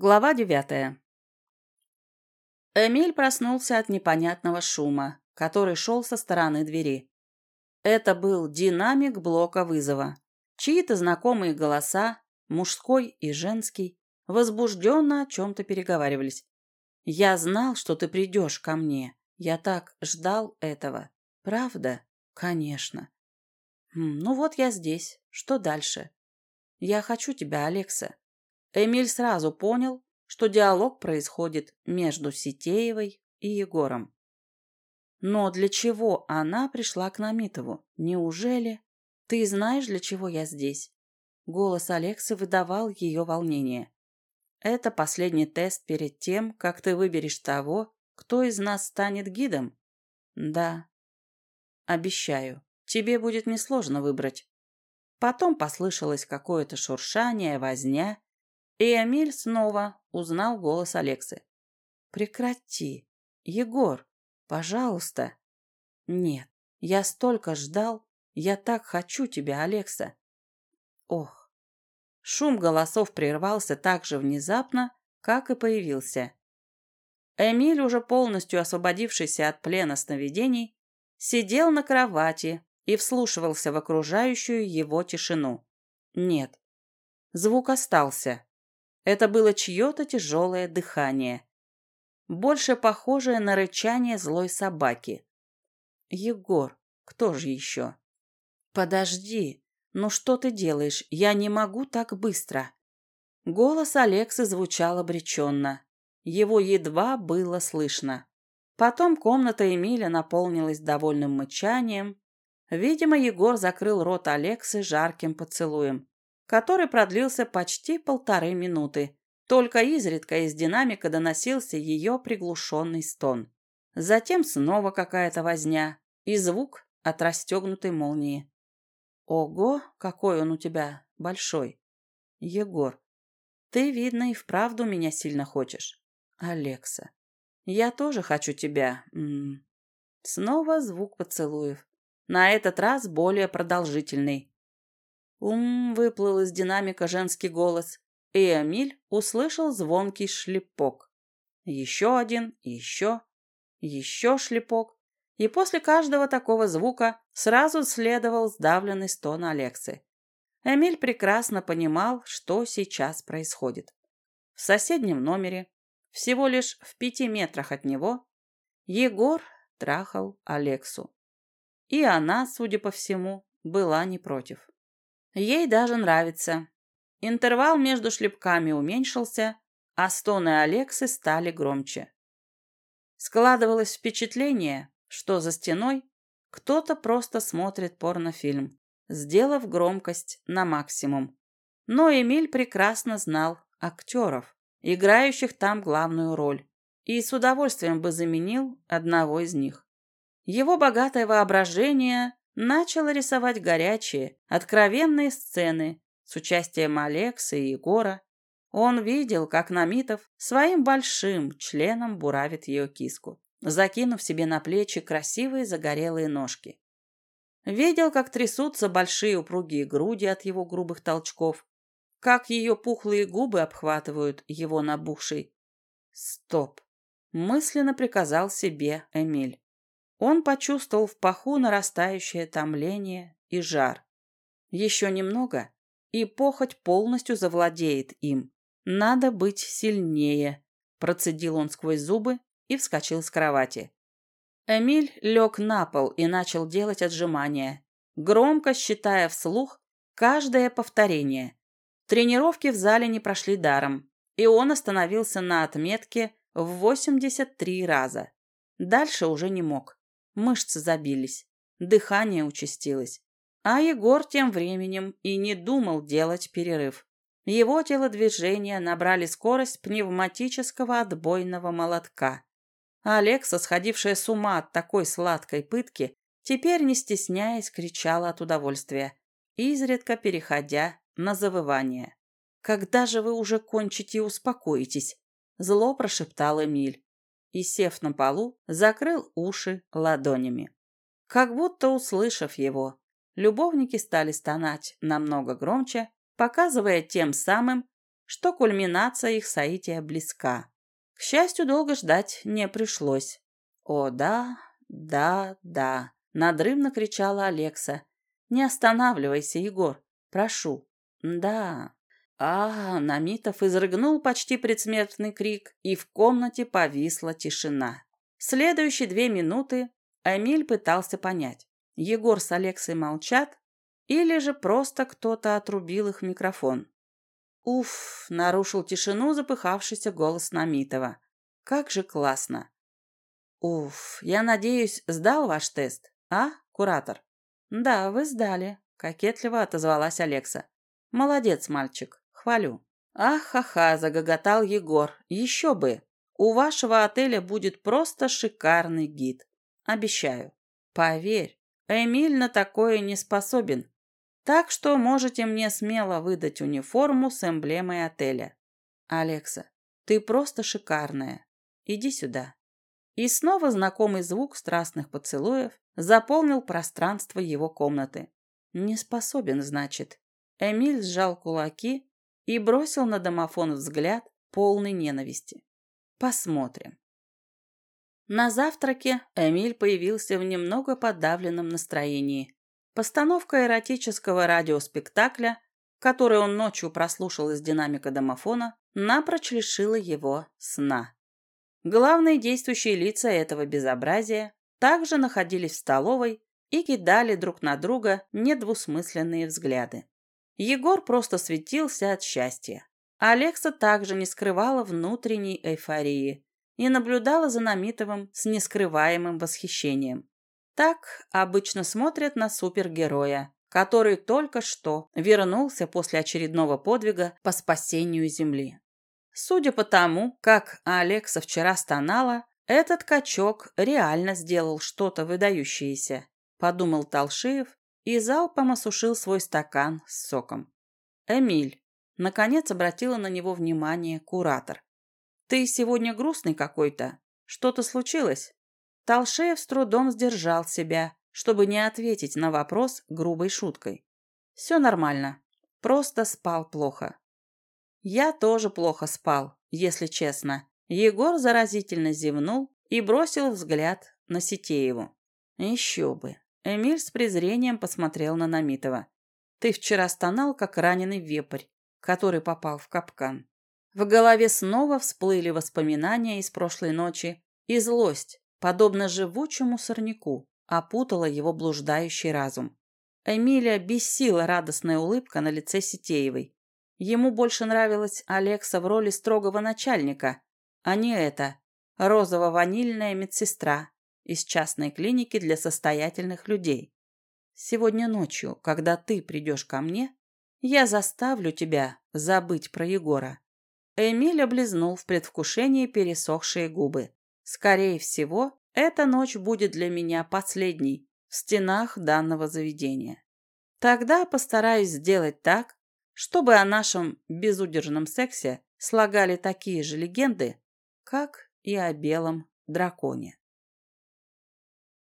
Глава девятая. Эмиль проснулся от непонятного шума, который шел со стороны двери. Это был динамик блока вызова. Чьи-то знакомые голоса, мужской и женский, возбужденно о чем-то переговаривались. «Я знал, что ты придешь ко мне. Я так ждал этого. Правда? Конечно. Ну вот я здесь. Что дальше? Я хочу тебя, Алекса. Эмиль сразу понял, что диалог происходит между Сетеевой и Егором. Но для чего она пришла к Намитову? Неужели? Ты знаешь, для чего я здесь? Голос Алексы выдавал ее волнение. Это последний тест перед тем, как ты выберешь того, кто из нас станет гидом? Да. Обещаю, тебе будет несложно выбрать. Потом послышалось какое-то шуршание, возня, и Эмиль снова узнал голос Алексы. «Прекрати! Егор, пожалуйста!» «Нет, я столько ждал! Я так хочу тебя, Алекса!» «Ох!» Шум голосов прервался так же внезапно, как и появился. Эмиль, уже полностью освободившийся от плена сновидений, сидел на кровати и вслушивался в окружающую его тишину. Нет, звук остался, это было чье-то тяжелое дыхание, больше похожее на рычание злой собаки. «Егор, кто же еще?» «Подожди, ну что ты делаешь? Я не могу так быстро». Голос Алексы звучал обреченно. Его едва было слышно. Потом комната Эмиля наполнилась довольным мычанием. Видимо, Егор закрыл рот Алексы жарким поцелуем который продлился почти полторы минуты. Только изредка из динамика доносился ее приглушенный стон. Затем снова какая-то возня и звук от расстегнутой молнии. «Ого, какой он у тебя большой!» «Егор, ты, видно, и вправду меня сильно хочешь. Алекса, я тоже хочу тебя. М -м -м. Снова звук поцелуев. На этот раз более продолжительный. «Ум!» — выплыл из динамика женский голос, и Эмиль услышал звонкий шлепок. Еще один, еще, еще шлепок. И после каждого такого звука сразу следовал сдавленный стон Алексы. Эмиль прекрасно понимал, что сейчас происходит. В соседнем номере, всего лишь в пяти метрах от него, Егор трахал Алексу. И она, судя по всему, была не против. Ей даже нравится. Интервал между шлепками уменьшился, а стоны Алексы стали громче. Складывалось впечатление, что за стеной кто-то просто смотрит порнофильм, сделав громкость на максимум. Но Эмиль прекрасно знал актеров, играющих там главную роль, и с удовольствием бы заменил одного из них. Его богатое воображение начал рисовать горячие, откровенные сцены с участием Алекса и Егора. Он видел, как Намитов своим большим членом буравит ее киску, закинув себе на плечи красивые загорелые ножки. Видел, как трясутся большие упругие груди от его грубых толчков, как ее пухлые губы обхватывают его набухший. «Стоп!» — мысленно приказал себе Эмиль. Он почувствовал в паху нарастающее томление и жар. Еще немного, и похоть полностью завладеет им. Надо быть сильнее, процедил он сквозь зубы и вскочил с кровати. Эмиль лег на пол и начал делать отжимания, громко считая вслух каждое повторение. Тренировки в зале не прошли даром, и он остановился на отметке в 83 раза. Дальше уже не мог. Мышцы забились, дыхание участилось. А Егор тем временем и не думал делать перерыв. Его телодвижения набрали скорость пневматического отбойного молотка. Алекса, сходившая с ума от такой сладкой пытки, теперь, не стесняясь, кричала от удовольствия, изредка переходя на завывание. «Когда же вы уже кончите и успокоитесь?» – зло прошептал Эмиль и, сев на полу, закрыл уши ладонями. Как будто услышав его, любовники стали стонать намного громче, показывая тем самым, что кульминация их соития близка. К счастью, долго ждать не пришлось. «О, да, да, да!» — надрывно кричала Алекса. «Не останавливайся, Егор, прошу». «Да». А, Намитов изрыгнул почти предсмертный крик, и в комнате повисла тишина. Следующие две минуты Эмиль пытался понять, Егор с Алексой молчат или же просто кто-то отрубил их микрофон. Уф, нарушил тишину запыхавшийся голос Намитова. Как же классно. Уф, я надеюсь, сдал ваш тест, а, куратор? Да, вы сдали, кокетливо отозвалась Алекса. Молодец, мальчик, хвалю. Ах-ха-ха, загоготал Егор. Еще бы. У вашего отеля будет просто шикарный гид. Обещаю. Поверь, Эмиль на такое не способен. Так что можете мне смело выдать униформу с эмблемой отеля. Алекса, ты просто шикарная. Иди сюда. И снова знакомый звук страстных поцелуев заполнил пространство его комнаты. Не способен, значит. Эмиль сжал кулаки и бросил на домофон взгляд полный ненависти. Посмотрим. На завтраке Эмиль появился в немного подавленном настроении. Постановка эротического радиоспектакля, который он ночью прослушал из динамика домофона, напрочь лишила его сна. Главные действующие лица этого безобразия также находились в столовой и кидали друг на друга недвусмысленные взгляды. Егор просто светился от счастья. Алекса также не скрывала внутренней эйфории и наблюдала за Намитовым с нескрываемым восхищением. Так обычно смотрят на супергероя, который только что вернулся после очередного подвига по спасению Земли. Судя по тому, как Алекса вчера стонала, этот качок реально сделал что-то выдающееся, подумал Талшиев и залпом осушил свой стакан с соком. Эмиль, наконец обратила на него внимание куратор. «Ты сегодня грустный какой-то. Что-то случилось?» Толшеев с трудом сдержал себя, чтобы не ответить на вопрос грубой шуткой. «Все нормально. Просто спал плохо». «Я тоже плохо спал, если честно». Егор заразительно зевнул и бросил взгляд на Сетееву. «Еще бы». Эмиль с презрением посмотрел на Намитова. «Ты вчера стонал, как раненый вепрь, который попал в капкан». В голове снова всплыли воспоминания из прошлой ночи и злость, подобно живучему сорняку, опутала его блуждающий разум. Эмилия бесила радостная улыбка на лице Сетеевой. Ему больше нравилась Алекса в роли строгого начальника, а не эта розово-ванильная медсестра из частной клиники для состоятельных людей. Сегодня ночью, когда ты придешь ко мне, я заставлю тебя забыть про Егора. Эмиль облизнул в предвкушении пересохшие губы. Скорее всего, эта ночь будет для меня последней в стенах данного заведения. Тогда постараюсь сделать так, чтобы о нашем безудержном сексе слагали такие же легенды, как и о белом драконе.